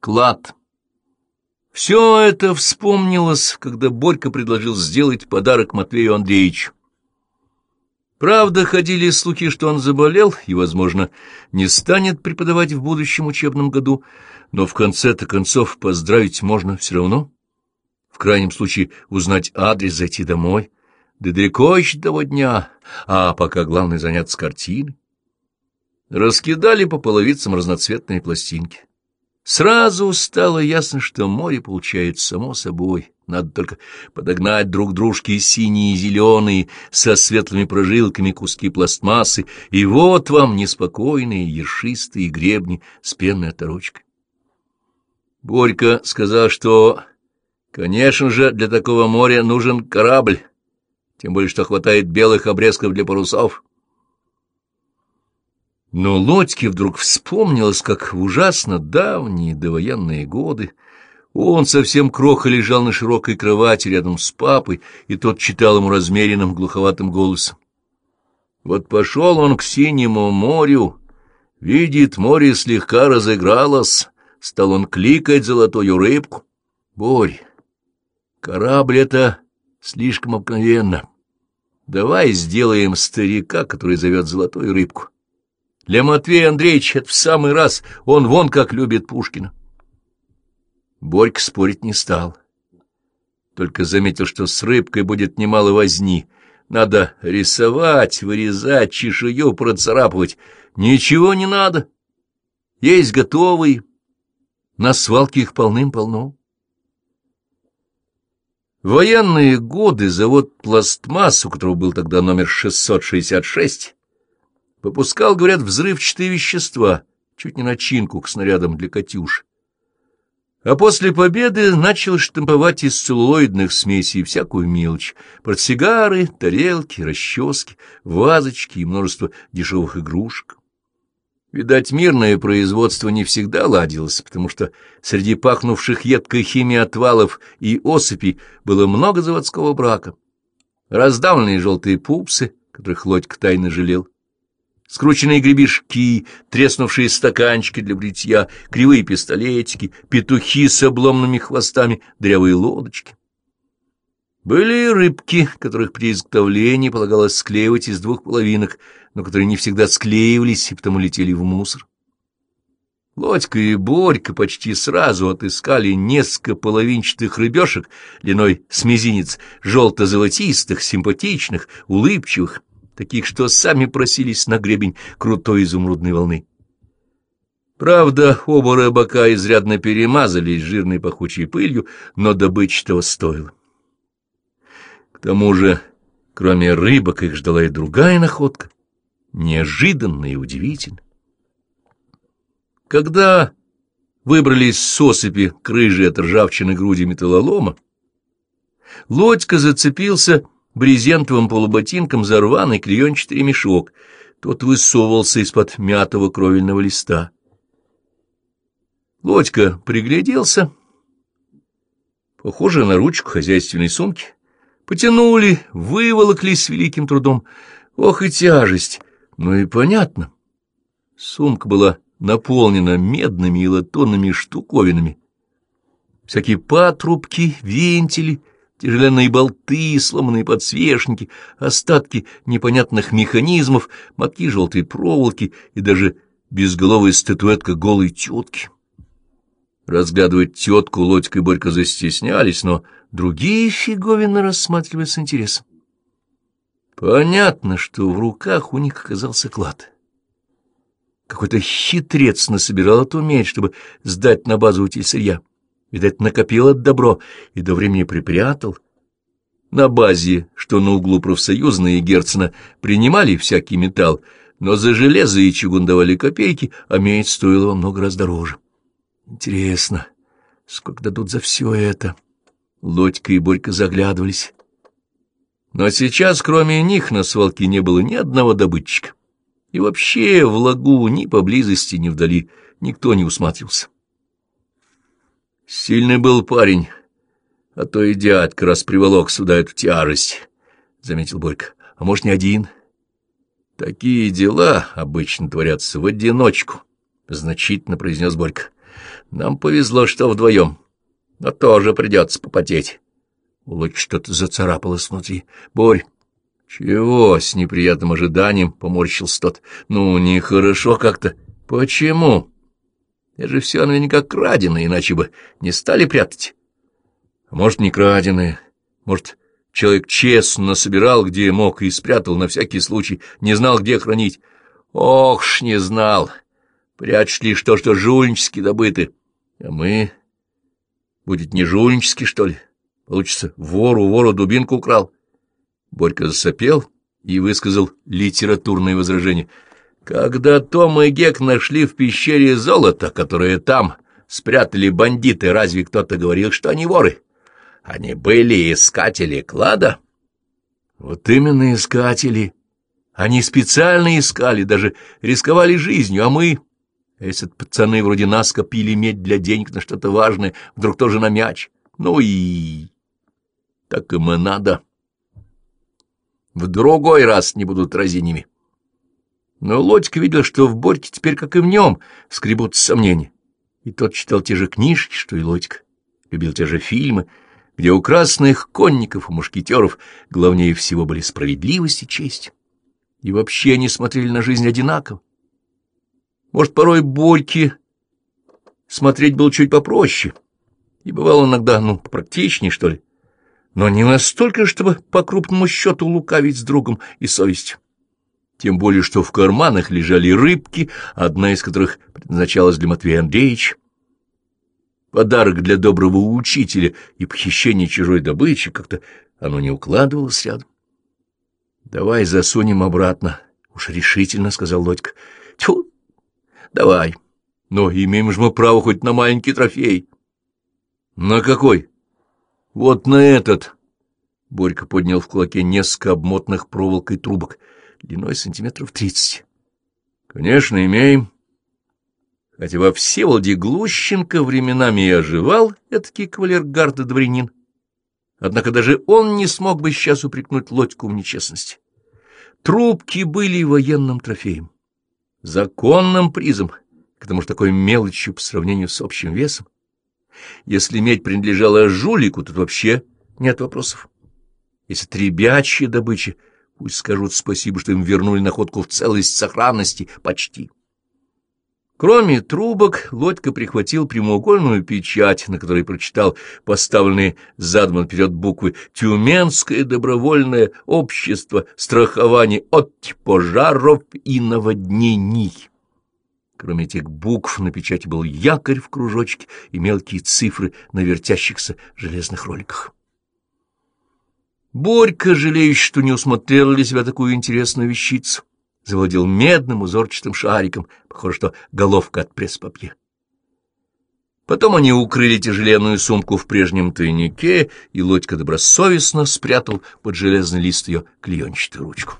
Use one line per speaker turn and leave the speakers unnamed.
Клад. Все это вспомнилось, когда Борька предложил сделать подарок Матвею Андреевичу. Правда, ходили слухи, что он заболел и, возможно, не станет преподавать в будущем учебном году, но в конце-то концов поздравить можно все равно. В крайнем случае узнать адрес, зайти домой. Да далеко еще того дня, а пока главное заняться картиной. Раскидали по половицам разноцветные пластинки. Сразу стало ясно, что море получается само собой. Надо только подогнать друг дружке синие и зеленые со светлыми прожилками куски пластмассы, и вот вам неспокойные ершистые гребни с пенной оторочкой. Борька сказал, что, конечно же, для такого моря нужен корабль, тем более что хватает белых обрезков для парусов. Но Лодьке вдруг вспомнилось, как в ужасно давние довоенные годы он совсем кроха лежал на широкой кровати рядом с папой, и тот читал ему размеренным глуховатым голосом. Вот пошел он к синему морю, видит, море слегка разыгралось, стал он кликать золотую рыбку. Борь, корабль это слишком обыкновенно. Давай сделаем старика, который зовет золотую рыбку. Для Матвея Андреевича это в самый раз, он вон как любит Пушкина. Борька спорить не стал. Только заметил, что с рыбкой будет немало возни. Надо рисовать, вырезать, чешую процарапывать. Ничего не надо. Есть готовые. На свалке их полным-полно. В военные годы завод «Пластмасс», у которого был тогда номер 666, выпускал, говорят, взрывчатые вещества, чуть не начинку к снарядам для «Катюш». А после победы начал штамповать из целлулоидных смесей всякую мелочь, портсигары, тарелки, расчески, вазочки и множество дешевых игрушек. Видать, мирное производство не всегда ладилось, потому что среди пахнувших едкой химией отвалов и осыпей было много заводского брака. Раздавленные желтые пупсы, которых Лодька тайно жалел, скрученные гребешки, треснувшие стаканчики для бритья, кривые пистолетики, петухи с обломными хвостами, дрявые лодочки. Были и рыбки, которых при изготовлении полагалось склеивать из двух половинок, но которые не всегда склеивались и потому летели в мусор. Лодька и Борька почти сразу отыскали несколько половинчатых рыбешек длиной с мизинец, желто-золотистых, симпатичных, улыбчивых, таких, что сами просились на гребень крутой изумрудной волны. Правда, оба рыбака изрядно перемазались жирной пахучей пылью, но добыча того стоила. К тому же, кроме рыбок, их ждала и другая находка, неожиданная и удивительная. Когда выбрались с осыпи к рыжей от ржавчины груди металлолома, Лодька зацепился брезентовым полуботинком за рваный клеенчатый ремешок. Тот высовывался из-под мятого кровельного листа. Лодька пригляделся. Похоже на ручку хозяйственной сумки. Потянули, выволокли с великим трудом. Ох и тяжесть! Ну и понятно. Сумка была наполнена медными и латунными штуковинами. Всякие патрубки, вентили, тяжеленные болты, сломанные подсвечники, остатки непонятных механизмов, мотки желтой проволоки и даже безголовая статуэтка голой тетки. Разглядывать тетку Лодька и Борька застеснялись, но другие фиговины рассматривали с интересом. Понятно, что в руках у них оказался клад. Какой-то хитрец насобирал эту медь, чтобы сдать на базу утиль сырья. Видать, накопил это добро и до времени припрятал. На базе, что на углу профсоюзной Герцена, принимали всякий металл, но за железо и чугун давали копейки, а медь стоила во много раз дороже. Интересно, сколько дадут за все это? Лодька и Борька заглядывались. Но сейчас, кроме них, на свалке не было ни одного добытчика. И вообще в лагу ни поблизости, ни вдали никто не усматривался. Сильный был парень, а то и дядька раз приволок сюда эту тяжесть, — заметил Борька. — А может, не один? — Такие дела обычно творятся в одиночку, — значительно произнес Борька. — Нам повезло, что вдвоем, но тоже придется попотеть. Лодьки что-то зацарапалось внутри. — Борь, чего? — с неприятным ожиданием поморщился тот. — Ну, нехорошо как-то. — Почему? Это же все наверняка краденое, иначе бы не стали прятать. Может, не краденое, может, человек честно собирал, где мог, и спрятал на всякий случай, не знал, где хранить. Ох ж, не знал. Прячут лишь то, что жульнически добыты. А мы... Будет не жульнически, что ли? Получится, вору вору дубинку украл. Борька засопел и высказал литературное возражение. Когда Том и Гек нашли в пещере золото, которое там спрятали бандиты, разве кто-то говорил, что они воры? Они были искатели клада? Вот именно искатели. Они специально искали, даже рисковали жизнью, а мы... Если пацаны вроде нас копили медь для денег на что-то важное, вдруг тоже на мяч. Ну и... Так им и надо. В другой раз не будут разиними. Но Лодька видел, что в Борьке теперь, как и в нем, скребут сомнения. И тот читал те же книжки, что и Лодька, любил те же фильмы, где у красных конников и мушкетеров главнее всего были справедливость и честь. И вообще они смотрели на жизнь одинаково. Может, порой Борьке смотреть было чуть попроще, и бывало иногда, ну, практичнее, что ли, но не настолько, чтобы по крупному счету лукавить с другом и совестью. Тем более, что в карманах лежали рыбки, одна из которых предназначалась для Матвея Андреевича. Подарок для доброго учителя и похищение чужой добычи как-то оно не укладывалось рядом. — Давай засунем обратно, — уж решительно сказал Лодька. — Тьфу, давай. Но имеем же мы право хоть на маленький трофей. — На какой? — Вот на этот. Борька поднял в кулаке несколько обмотанных проволокой трубок, длиной сантиметров тридцать. — Конечно, имеем. Хотя во Всеволоде Глущенко временами и оживал этакий кавалергарда дворянин. Однако даже он не смог бы сейчас упрекнуть Лодьку в нечестности. Трубки были военным трофеем, законным призом, к тому же такой мелочью по сравнению с общим весом. Если медь принадлежала жулику, тут вообще нет вопросов. Если требячья добыча, пусть скажут спасибо, что им вернули находку в целости сохранности почти. Кроме трубок, Лодька прихватил прямоугольную печать, на которой прочитал поставленные задом наперед буквы «Тюменское добровольное общество страхования от пожаров и наводнений». Кроме этих букв на печати был якорь в кружочке и мелкие цифры на вертящихся железных роликах. Борька, жалеющий, что не усмотрел для себя такую интересную вещицу, завладел медным узорчатым шариком, похоже, что головка от пресс-папье. Потом они укрыли тяжеленную сумку в прежнем тайнике, и Лодька добросовестно спрятал под железный лист ее клеенчатую ручку.